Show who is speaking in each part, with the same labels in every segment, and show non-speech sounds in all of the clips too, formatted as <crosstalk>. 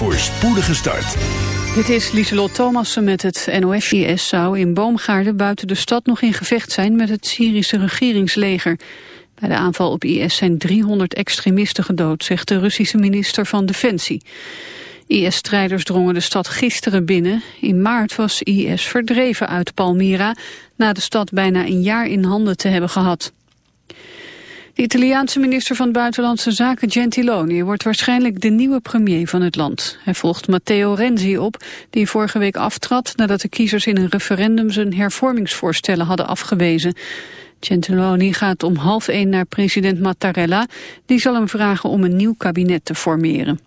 Speaker 1: voor spoedige start.
Speaker 2: Dit is Lieselot Thomassen met het NOS-IS zou in Boomgaarden buiten de stad nog in gevecht zijn met het Syrische regeringsleger. Bij de aanval op IS zijn 300 extremisten gedood, zegt de Russische minister van Defensie. IS-strijders drongen de stad gisteren binnen. In maart was IS verdreven uit Palmyra, na de stad bijna een jaar in handen te hebben gehad. De Italiaanse minister van Buitenlandse Zaken Gentiloni wordt waarschijnlijk de nieuwe premier van het land. Hij volgt Matteo Renzi op, die vorige week aftrad nadat de kiezers in een referendum zijn hervormingsvoorstellen hadden afgewezen. Gentiloni gaat om half één naar president Mattarella. Die zal hem vragen om een nieuw kabinet te formeren.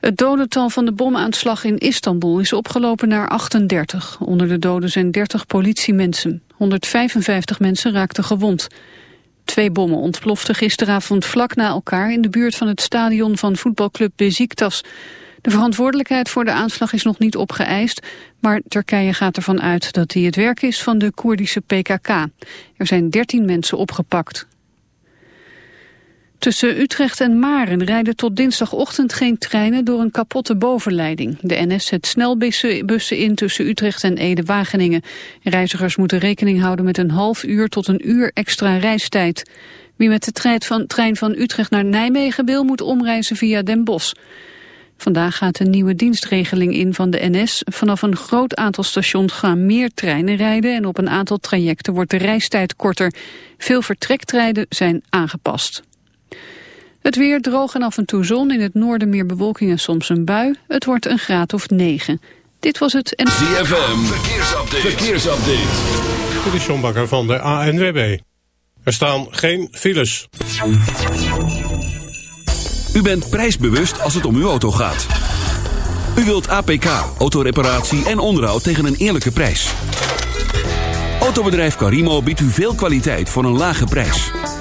Speaker 2: Het dodental van de bomaanslag in Istanbul is opgelopen naar 38. Onder de doden zijn 30 politiemensen. 155 mensen raakten gewond. Twee bommen ontploften gisteravond vlak na elkaar... in de buurt van het stadion van voetbalclub Beziktas. De verantwoordelijkheid voor de aanslag is nog niet opgeëist... maar Turkije gaat ervan uit dat die het werk is van de Koerdische PKK. Er zijn 13 mensen opgepakt. Tussen Utrecht en Maren rijden tot dinsdagochtend geen treinen door een kapotte bovenleiding. De NS zet snelbussen in tussen Utrecht en Ede-Wageningen. Reizigers moeten rekening houden met een half uur tot een uur extra reistijd. Wie met de trein van, Utrecht naar Nijmegen wil, moet omreizen via Den Bosch. Vandaag gaat een nieuwe dienstregeling in van de NS. Vanaf een groot aantal stations gaan meer treinen rijden... en op een aantal trajecten wordt de reistijd korter. Veel vertrektijden zijn aangepast. Het weer droog en af en toe zon. In het noorden meer bewolking en soms een bui. Het wordt een graad of 9. Dit was het... En...
Speaker 1: ZFM, verkeersupdate. verkeersupdate.
Speaker 3: Dit is Bakker van de ANWB. Er staan geen files.
Speaker 4: U bent prijsbewust als het om uw auto gaat. U wilt APK, autoreparatie en onderhoud tegen een eerlijke prijs. Autobedrijf Carimo biedt u veel kwaliteit voor een lage prijs.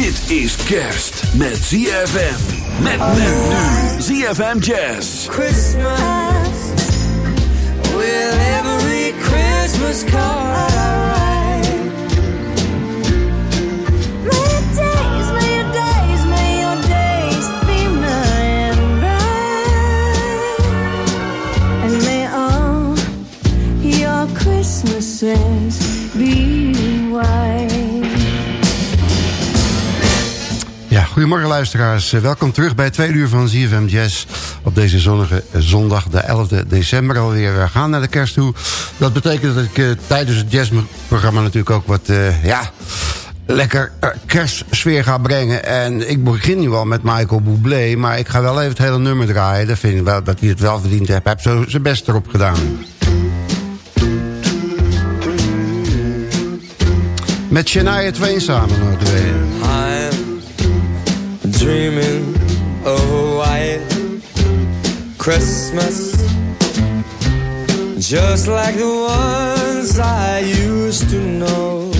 Speaker 4: Dit is kerst met ZFM. Met men nu. ZFM Jazz.
Speaker 5: Christmas with every Christmas card I write. May your days,
Speaker 6: goedemorgen luisteraars. Welkom terug bij tweede uur van ZFM Jazz... op deze zonnige eh, zondag, de 11e december alweer. We gaan naar de kerst toe. Dat betekent dat ik eh, tijdens het jazzprogramma natuurlijk ook wat... eh, ja, lekker kerstsfeer ga brengen. En ik begin nu al met Michael Bublé... maar ik ga wel even het hele nummer draaien. Dat vind ik wel dat hij het wel verdiend heeft. Hij heeft zo zijn best erop gedaan. Met Shania Twain samen, notabene.
Speaker 7: I'm dreaming. Of a white Christmas. Just like the ones I used to know.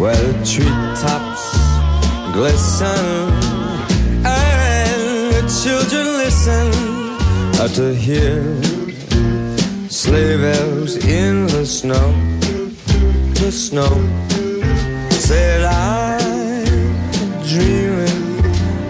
Speaker 7: Where the treetops glisten And the children listen. To hear sleigh bells in the snow. The snow. Said dreaming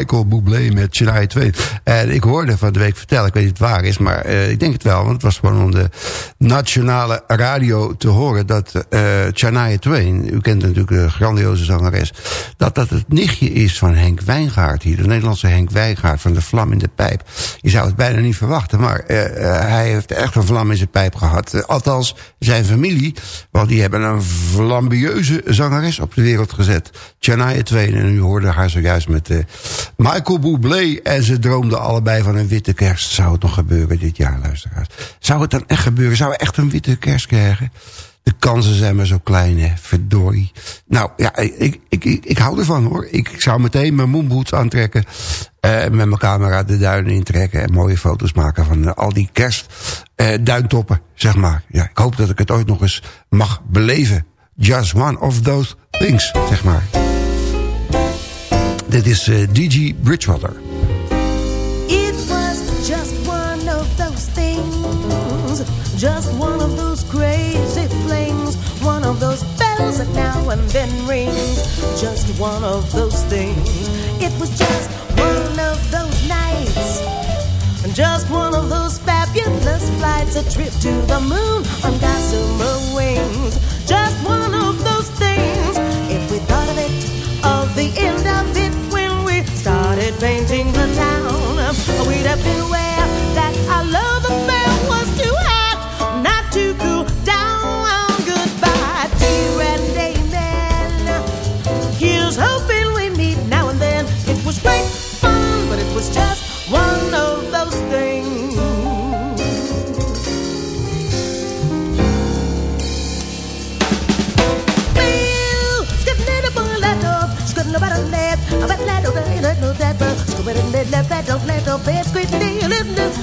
Speaker 6: Michael Bublé met Shania Twain. En ik hoorde van de week vertellen, ik weet niet het waar is... maar eh, ik denk het wel, want het was gewoon op de nationale radio te horen... dat eh Shania Twain, u kent natuurlijk de grandioze zangeres... dat dat het nichtje is van Henk Wijngaard hier. De Nederlandse Henk Wijngaard van de Vlam in de Pijp. Je zou het bijna niet verwachten, maar eh, hij heeft echt een vlam in zijn pijp gehad. Eh, althans, zijn familie, want die hebben een flambieuze zangeres op de wereld gezet. Shania Twain, en u hoorde haar zojuist met eh, Michael Bublé... en ze droomden allebei van een witte kerst. Zou het nog gebeuren dit jaar, luisteraars? Zou het dan echt gebeuren? Zou we echt een witte kerst krijgen? De kansen zijn maar zo klein, hè. Verdorie. Nou, ja, ik, ik, ik, ik hou ervan, hoor. Ik zou meteen mijn moonboots aantrekken... eh, met mijn camera de duinen intrekken... en mooie foto's maken van eh, al die kerstduintoppen, zeg maar. Ja, ik hoop dat ik het ooit nog eens mag beleven. Just one of those things, zeg maar. Dit is eh, D.G. Bridgewater.
Speaker 5: It was just one of those things, just one of those crazy flings, one of those bells that now and then rings, just one of those things. It was just one of those nights, just one of those fabulous flights, a trip to the moon on gossamer wings, just one of those things. If we thought of it, of the end of it painting the town, we'd have been aware that our love affair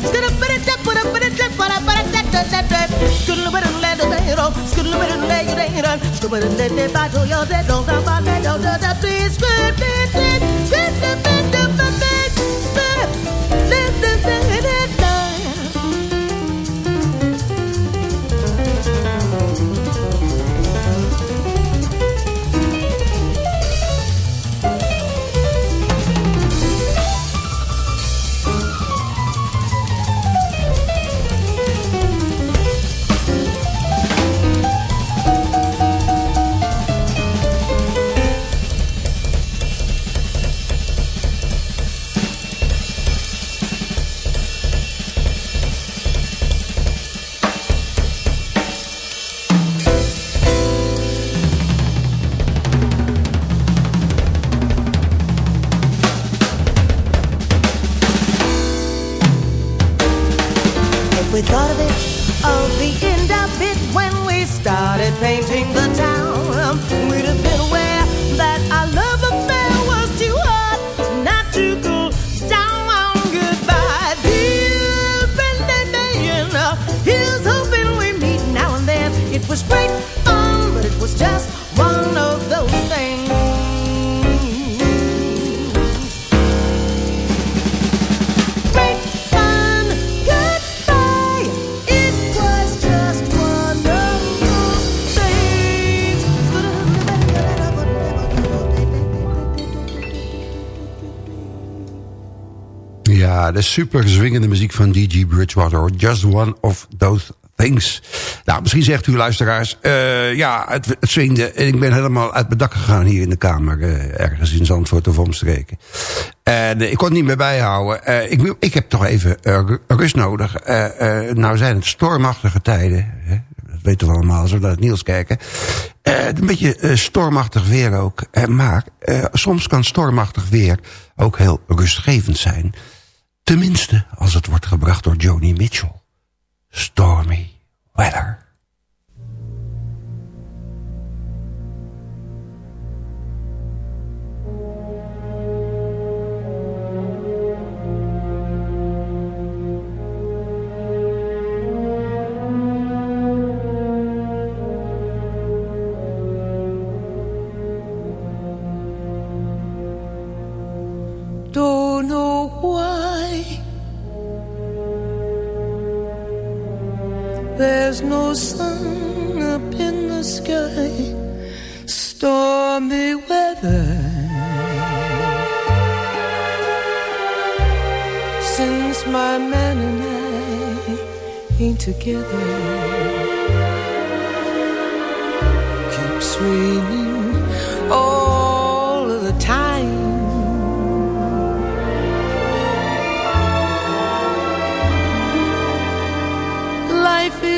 Speaker 8: Scoot a put up I put a up little, up in up in a little, little, scoot up in scoot up in scoot up scoot
Speaker 6: scoot De super zwingende muziek van D.G. Bridgewater. Just one of those things. Nou, misschien zegt u luisteraars... eh, ja, het, het en ik ben helemaal uit mijn dak gegaan hier in de kamer. eh, ergens in Zandvoort of omstreken. En eh, ik kon het niet meer bijhouden. Ik, ik heb toch even ru- rust nodig. Nou zijn het stormachtige tijden. Hè? Dat weten we allemaal als we naar het nieuws kijken. Een beetje stormachtig weer ook. Maar soms kan stormachtig weer ook heel rustgevend zijn. Tenminste, als het wordt gebracht door Joni Mitchell. Stormy weather.
Speaker 8: There's no sun up in the sky. Stormy weather. Since my man and I ain't together. Keeps raining all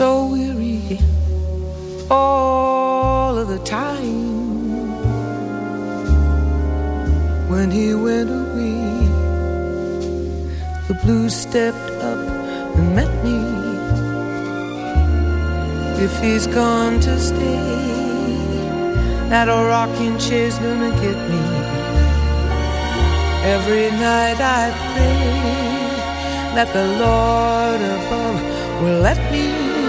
Speaker 8: So weary all of the time. When he went away, the blues stepped up and met me. If he's gone to stay, that old rocking chair's gonna get me. Every night I pray that the Lord above will let me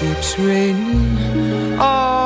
Speaker 8: Keeps raining. All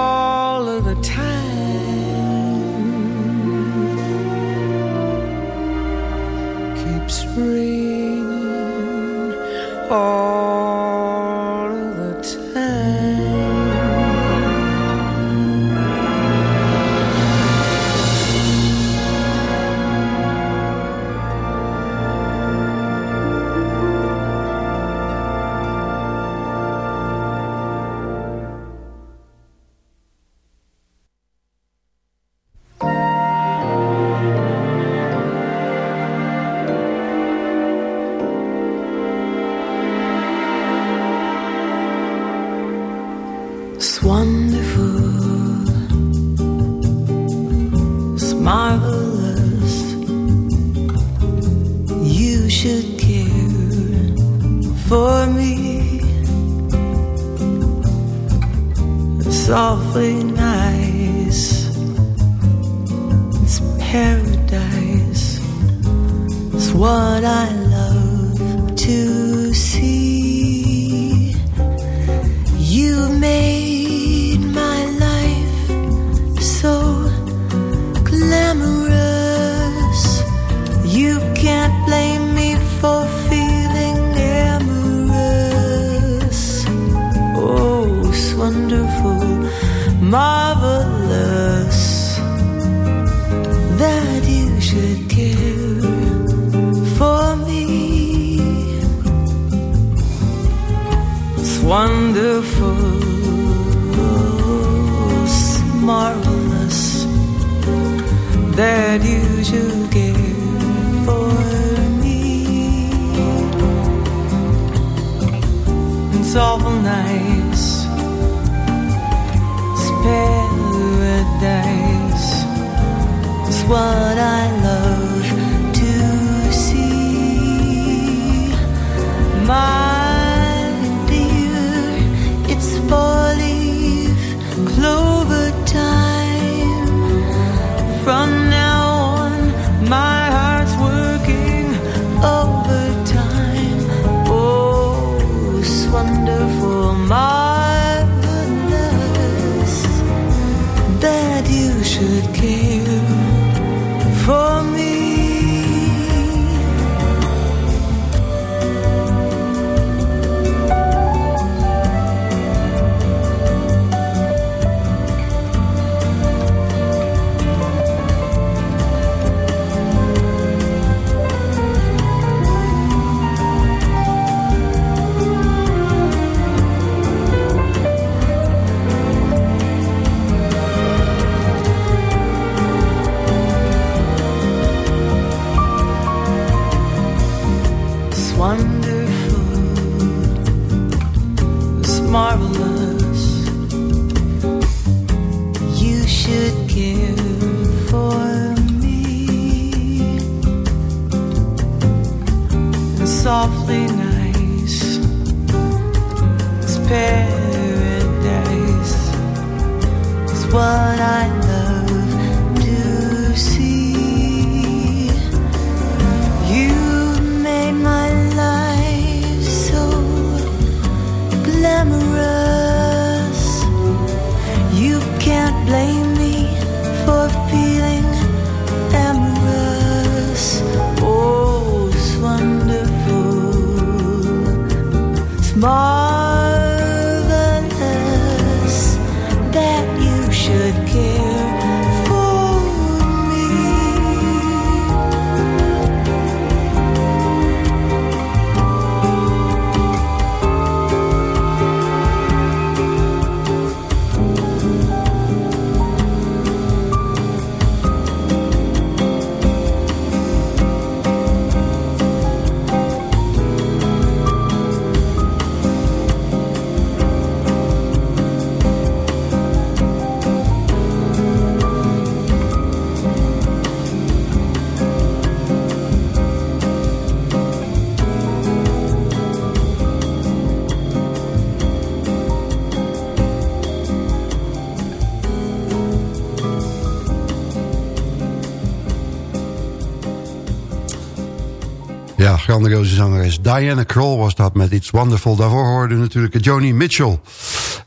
Speaker 6: grandioze zangeres. Diana Kroll was dat met It's Wonderful. Daarvoor hoorde natuurlijk Joni Mitchell.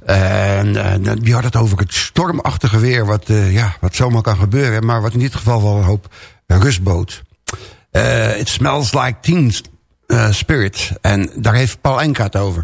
Speaker 6: En die had het over het stormachtige weer... Wat, uh, ja, wat zomaar kan gebeuren... maar wat in dit geval wel een hoop rustboot. Uh, it smells like teen spirit. En daar heeft Paul Enka het over.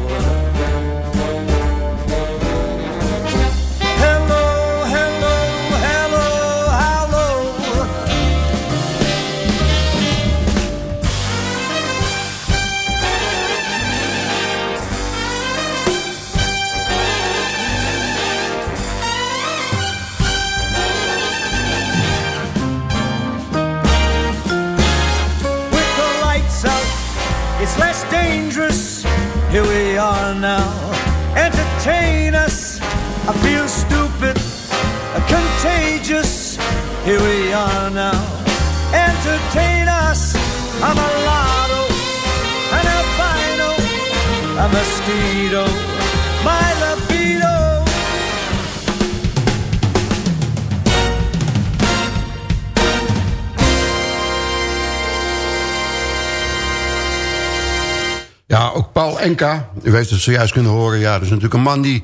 Speaker 6: Enka, u heeft het zojuist kunnen horen. Ja, dat is natuurlijk een man die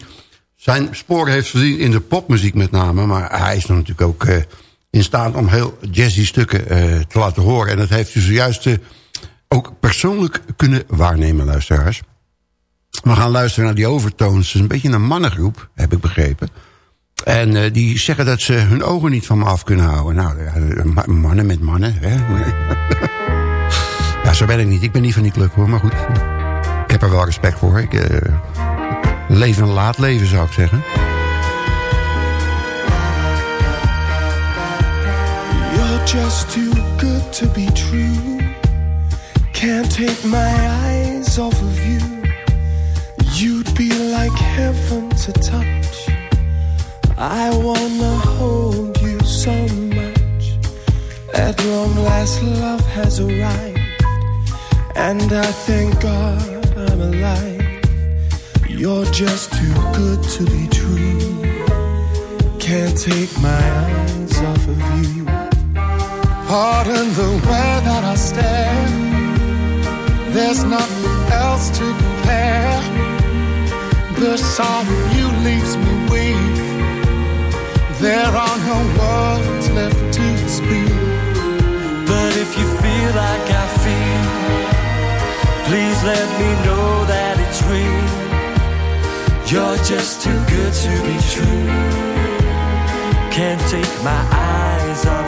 Speaker 6: zijn sporen heeft verdiend in de popmuziek met name. Maar hij is dan natuurlijk ook eh, in staat om heel jazzy stukken eh, te laten horen. En dat heeft u zojuist eh, ook persoonlijk kunnen waarnemen, luisteraars. We gaan luisteren naar die overtones. Het is een beetje een mannengroep, heb ik begrepen. En die zeggen dat ze hun ogen niet van me af kunnen houden. Nou, mannen met mannen. Hè? <laughs> Ja, zo ben ik niet. Ik ben niet van die club hoor, maar goed. Ik heb er wel respect voor. Ik eh, leef een laat leven, zou ik zeggen.
Speaker 9: You're just too good to be true. Can't take my eyes off of you. You'd be like heaven to touch. I wanna hold you so much. At long last, love has arrived. And I thank God I'm alive. You're just too good to be true. Can't take my eyes off of you. Pardon the way that I stare. There's nothing else to compare. The song of you leaves me weak. There are no words left to speak.
Speaker 10: But if you feel like I please let me know that it's real. You're just too good to be true. Can't take my eyes off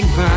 Speaker 9: big bird.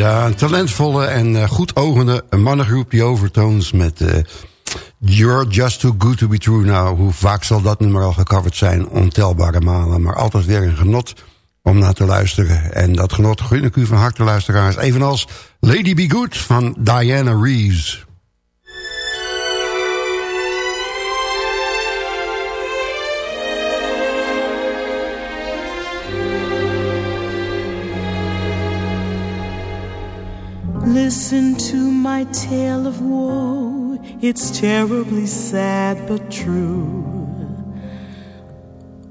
Speaker 6: Ja, een talentvolle en uh, goed ogende mannengroep die overtoons met... Uh, You're just too good to be true. Nou, hoe vaak zal dat nummer al gecoverd zijn? Ontelbare malen, maar altijd weer een genot om naar te luisteren. En dat genot gun ik u van harte luisteraars. Evenals Lady Be Good van Diana Reeves.
Speaker 8: Listen to my tale of woe. It's terribly sad but true.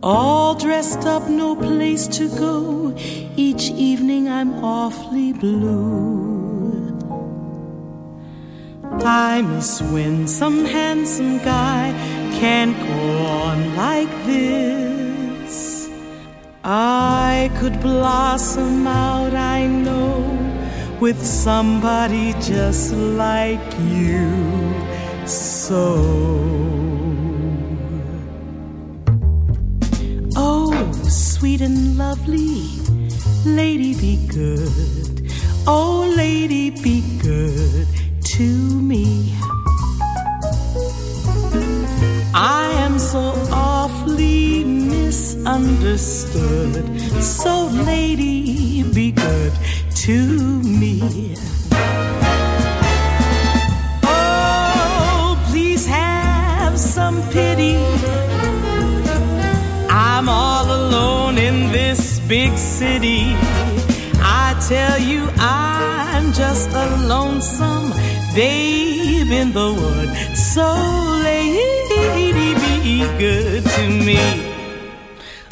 Speaker 8: All dressed up, no place to go. Each evening I'm awfully blue. I must win some handsome guy. Can't go on like this. I could blossom out, I know with somebody just like you. So, oh, sweet and lovely, lady, be good. Oh, lady, be good to me. I am so awfully misunderstood. So, lady, be good to me. Oh, please have some pity. I'm all alone in this big city. I tell you, I'm just a lonesome babe in the wood. So, lady, be good to me.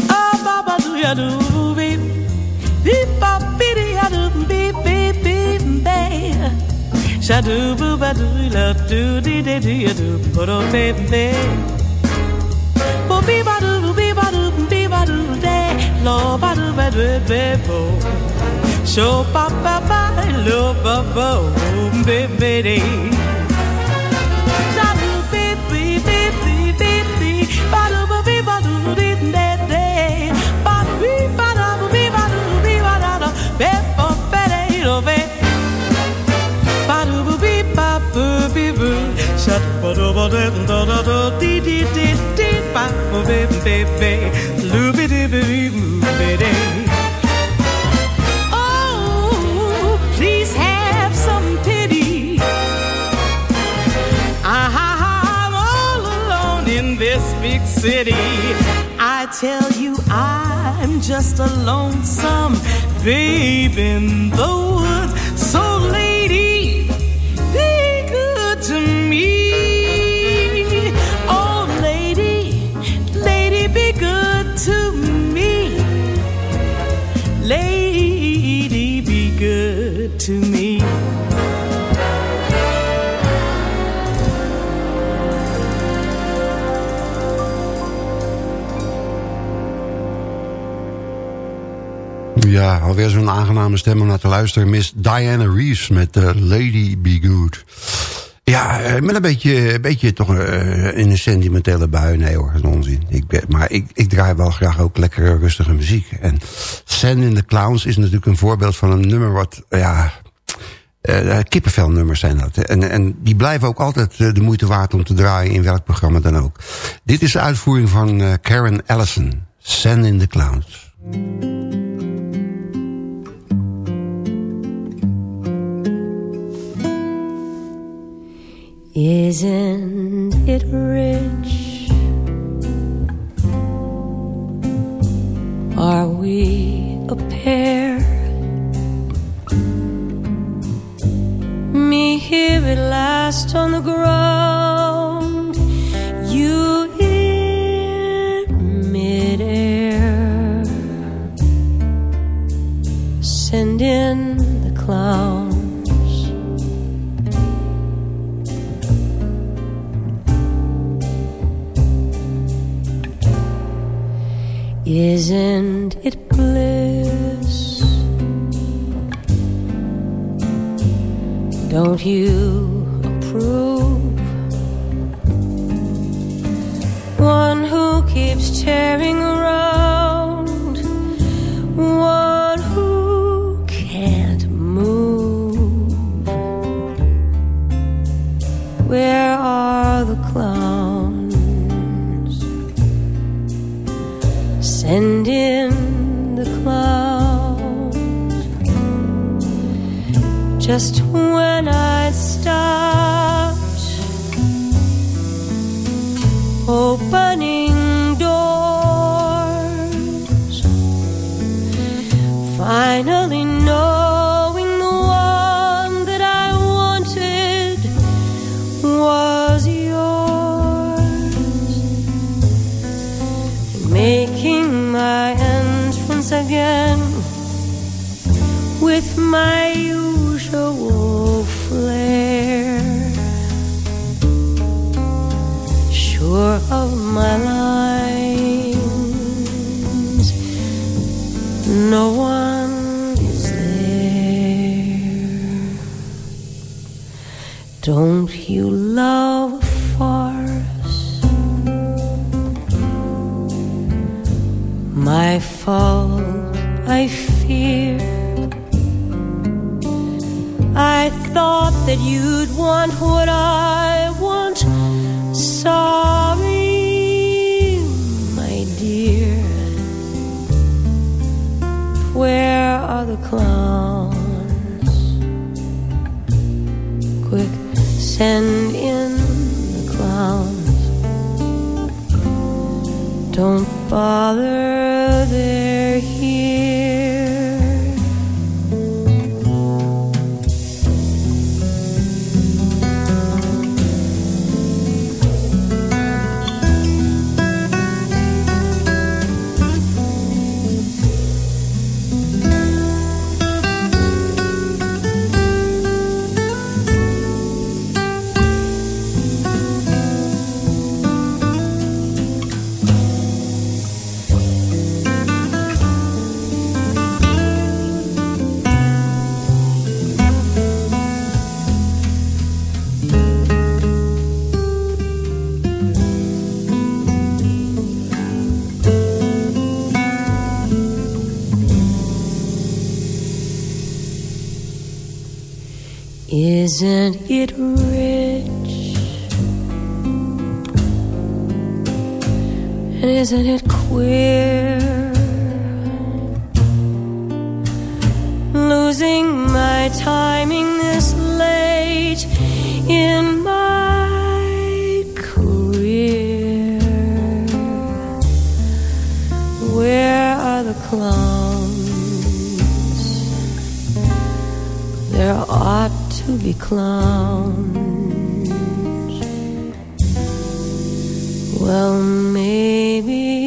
Speaker 8: Oh, Baba, do ya do, baby? Beep bop biddy a doo um, beep beep beep bay. Shadoo boo ba doo la doo dee dee doo doo ba doo beep beep. Bo beep ba doo beep ba doo beep ba doo day. Lo ba doo ba doo beep bo. Show pa pa pa lo ba bo beep beep. Oh, please have some pity. Ah, I'm all alone in this big city. I tell you, I'm just a lonesome babe in the
Speaker 6: Ja, alweer zo'n aangename stem om naar te luisteren. Miss Diana Reeves met uh, Lady Be Good. Ja, eh, met een beetje, beetje toch uh, in een sentimentele bui. Nee hoor, dat is onzin. Ik maar ik, ik draai wel graag ook lekkere rustige muziek. En Sand in the Clowns is natuurlijk een voorbeeld van een nummer wat... ja, uh, kippenvelnummers zijn dat. En, en die blijven ook altijd de moeite waard om te draaien in welk programma dan ook. Dit is de uitvoering van Karen Allison. Sand in the Clowns.
Speaker 5: Isn't it rich? Are we a pair? Me here at last on the ground, Isn't it bliss? Don't you approve? One who keeps tearing around, just when I Isn't it rich? And isn't it queer? Losing my timing this late in my career. Where are the clowns? There are to be clowns. Well, maybe.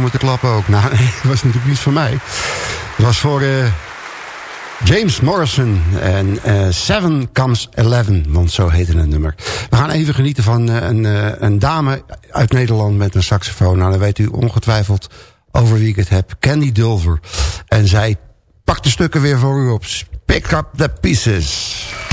Speaker 6: Me te klappen ook. <laughs> Nou, nee, dat was natuurlijk niet voor mij. Het was voor eh, James Morrison en eh, Seven Comes Eleven, want zo heette het nummer. We gaan even genieten van eh, een, een dame uit Nederland met een saxofoon. Nou, dan weet u ongetwijfeld over wie ik het heb. Candy Dulver. En zij pakt de stukken weer voor u op. Pick up the pieces.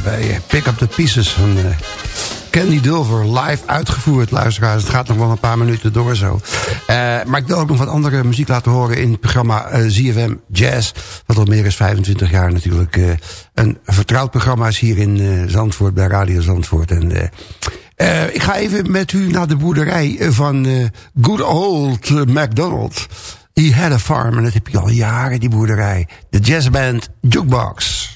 Speaker 6: Bij eh, Pick Up The Pieces van uh, Candy Dulver. Live uitgevoerd, luisteraars. Het gaat nog wel een paar minuten door zo. Uh, maar ik wil ook nog wat andere muziek laten horen... in het programma uh, ZFM Jazz. Wat al meer dan 25 jaar natuurlijk een vertrouwd programma is... hier in Zandvoort, bij Radio Zandvoort. En... Ik ga even met u naar de boerderij van Good Old McDonald. He had a farm, en dat heb je al jaren, die boerderij. De jazzband Jukebox.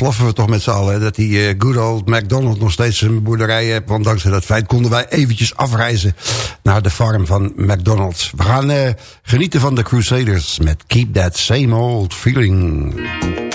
Speaker 6: Sloffen we toch met z'n allen... dat die uh, good old McDonald nog steeds een boerderij heeft. Want dankzij dat feit konden wij eventjes afreizen... naar de farm van McDonald's. We gaan uh, genieten van de Crusaders met Keep That Same Old Feeling.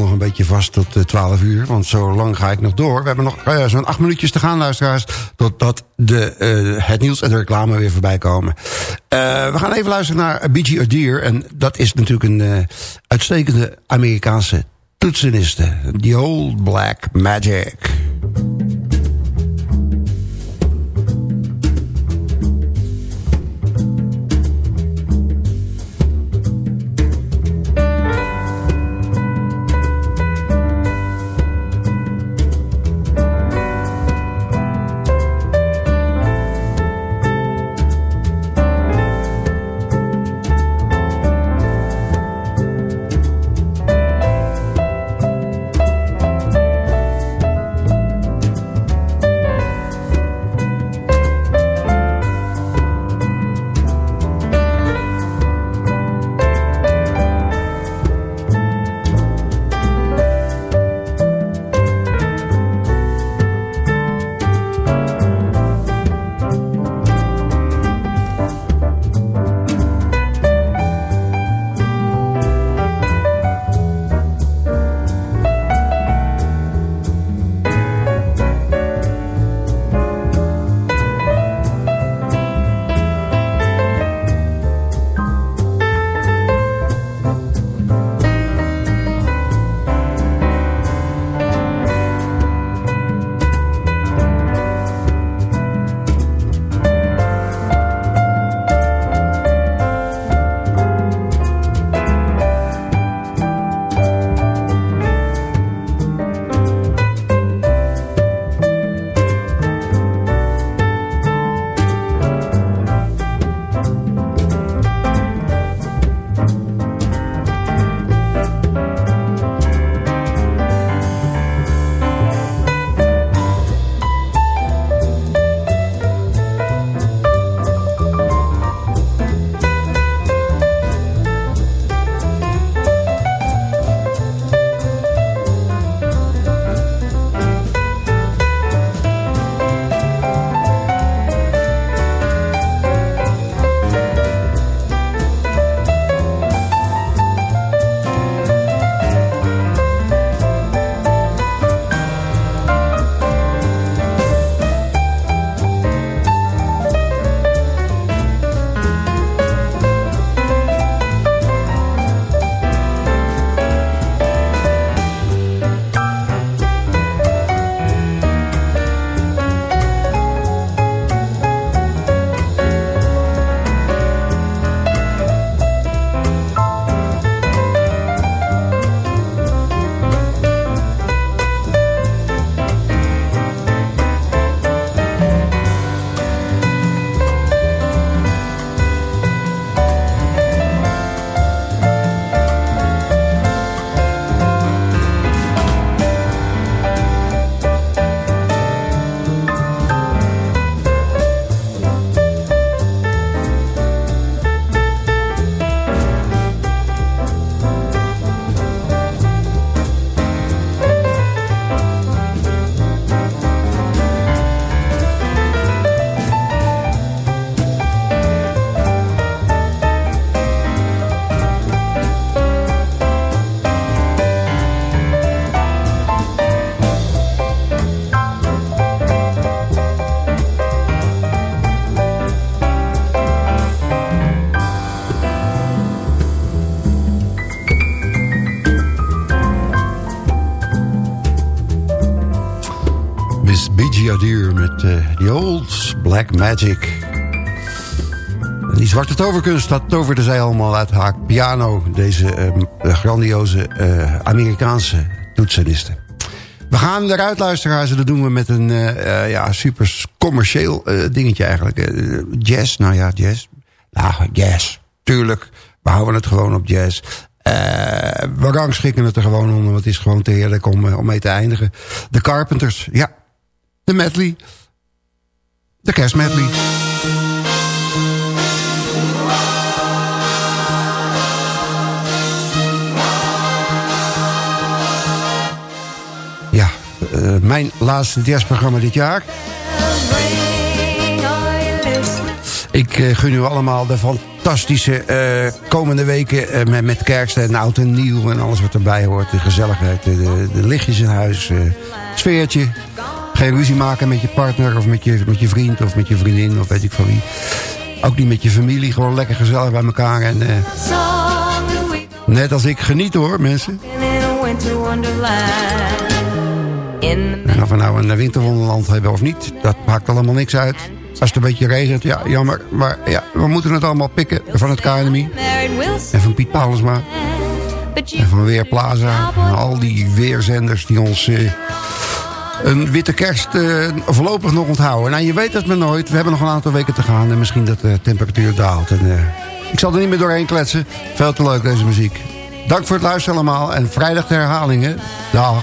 Speaker 6: Nog een beetje vast tot eh, 12 uur. Want zo lang ga ik nog door. We hebben nog eh, zo'n acht minuutjes te gaan, luisteraars. Totdat de, eh, het nieuws en de reclame weer voorbij komen. Eh, we gaan even luisteren naar B.G. Adair. En dat is natuurlijk een eh, uitstekende Amerikaanse toetseniste. The Old Black Magic. Met eh, The Old Black Magic. Die zwarte toverkunst, dat toverde zij allemaal uit haar piano. Deze eh, grandioze eh, Amerikaanse toetseniste. We gaan eruit luisteren. Dat doen we met een eh, ja, super commercieel dingetje eigenlijk. Jazz, nou ja, jazz. Nou, jazz, tuurlijk. We houden het gewoon op jazz. Eh, we rangschikken het er gewoon onder, want het is gewoon te heerlijk om, om mee te eindigen. De Carpenters, ja. De medley de kerstmedley. Ja, eh, mijn laatste jazzprogramma dit jaar. Ik eh, gun u allemaal de fantastische eh, komende weken met, met kerst en oud en nieuw en alles wat erbij hoort. De gezelligheid, de, de lichtjes in huis, sfeertje. Geen ruzie maken met je partner of met je, met je vriend of met je vriendin of weet ik van wie. Ook niet met je familie, gewoon lekker gezellig bij elkaar. En, net als ik geniet hoor, mensen. En of we nou een winterwonderland hebben of niet, dat maakt allemaal niks uit. Als het een beetje regent, ja, jammer. Maar ja, we moeten het allemaal pikken van het KNMI. En van Piet Paulusma. En van Weerplaza. En al die weerzenders die ons uh, een witte kerst uh, voorlopig nog onthouden. Nou, je weet het maar nooit. We hebben nog een aantal weken te gaan. En misschien dat de temperatuur daalt. En, uh, ik zal er niet meer doorheen kletsen. Veel te leuk deze muziek. Dank voor het luisteren allemaal. En vrijdag de herhalingen. Dag.